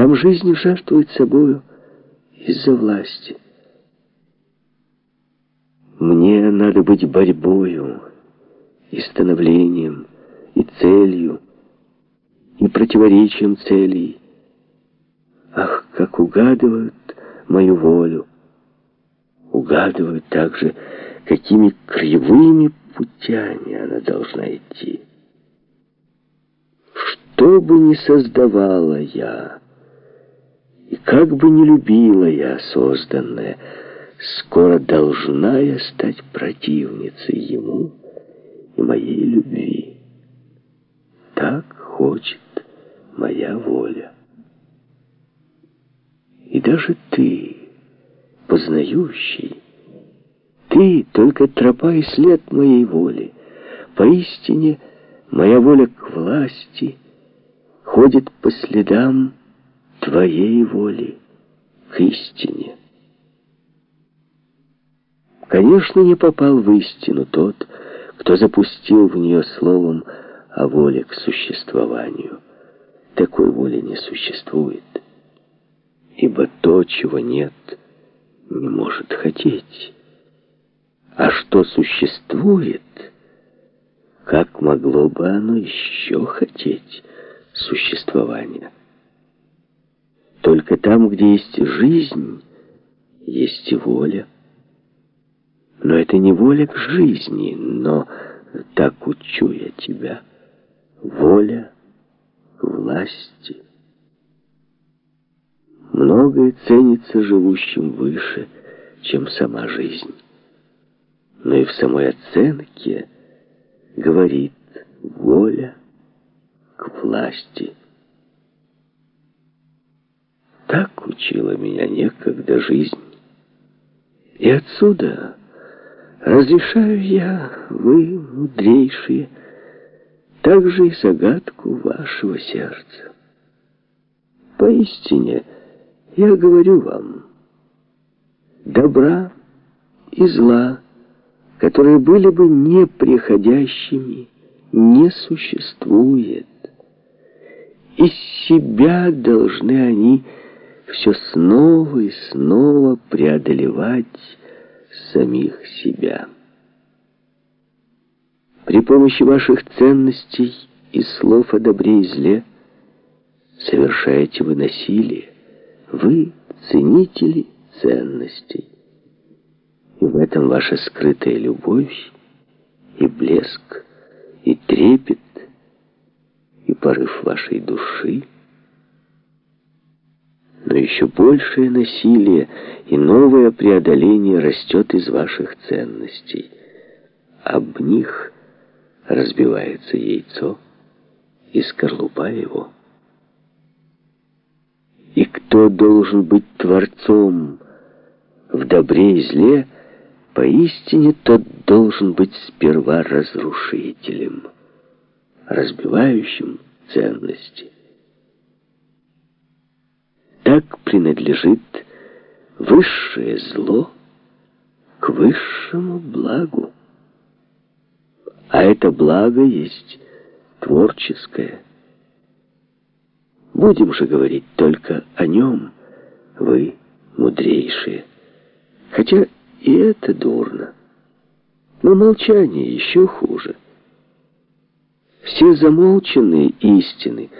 Там жизнь жертвует собою из-за власти. Мне надо быть борьбою и становлением, и целью, и противоречием целей. Ах, как угадывают мою волю! Угадывают также, какими кривыми путями она должна идти. Что бы ни создавала я, и как бы ни любила я созданное, скоро должна я стать противницей ему и моей любви. Так хочет моя воля. И даже ты, познающий, ты только тропа и след моей воли. Поистине, моя воля к власти ходит по следам твоей воли к истине. Конечно, не попал в истину тот, кто запустил в нее словом о воле к существованию. Такой воли не существует, ибо то, чего нет, не может хотеть. А что существует, как могло бы оно еще хотеть существования? Только там, где есть жизнь, есть и воля. Но это не воля к жизни, но так учу я тебя. Воля к власти. Многое ценится живущим выше, чем сама жизнь. Но и в самой оценке говорит воля к власти. Так учила меня некогда жизнь. И отсюда разрешаю я, вы, мудрейшие, также и загадку вашего сердца. Поистине, я говорю вам, добра и зла, которые были бы неприходящими, не существует. Из себя должны они все снова и снова преодолевать самих себя. При помощи ваших ценностей и слов о добре и зле совершаете вы насилие. Вы ценители ценностей. И в этом ваша скрытая любовь, и блеск, и трепет, и порыв вашей души — но еще большее насилие и новое преодоление растет из ваших ценностей. Об них разбивается яйцо и скорлупа его. И кто должен быть творцом в добре и зле, поистине тот должен быть сперва разрушителем, разбивающим ценности так принадлежит высшее зло к высшему благу. А это благо есть творческое. Будем же говорить только о нем, вы мудрейшие. Хотя и это дурно. Но молчание еще хуже. Все замолченные истины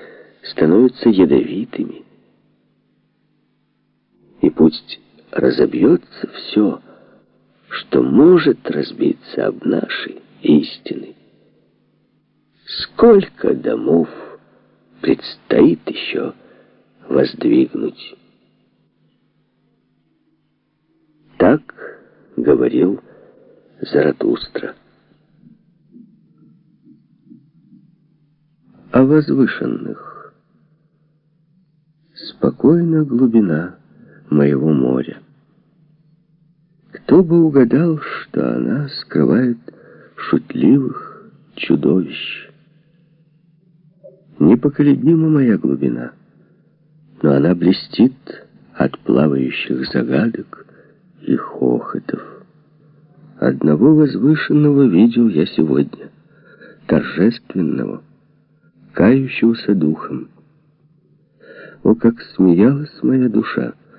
становятся ядовитыми и пусть разобьется все, что может разбиться об нашей истины. Сколько домов предстоит еще воздвигнуть? Так говорил Заратустра. О возвышенных. Спокойна глубина моего моря. Кто бы угадал, что она скрывает шутливых чудовищ. Непоколебима моя глубина, но она блестит от плавающих загадок и хохотов. Одного возвышенного видел я сегодня, торжественного, кающегося духом. О, как смеялась моя душа!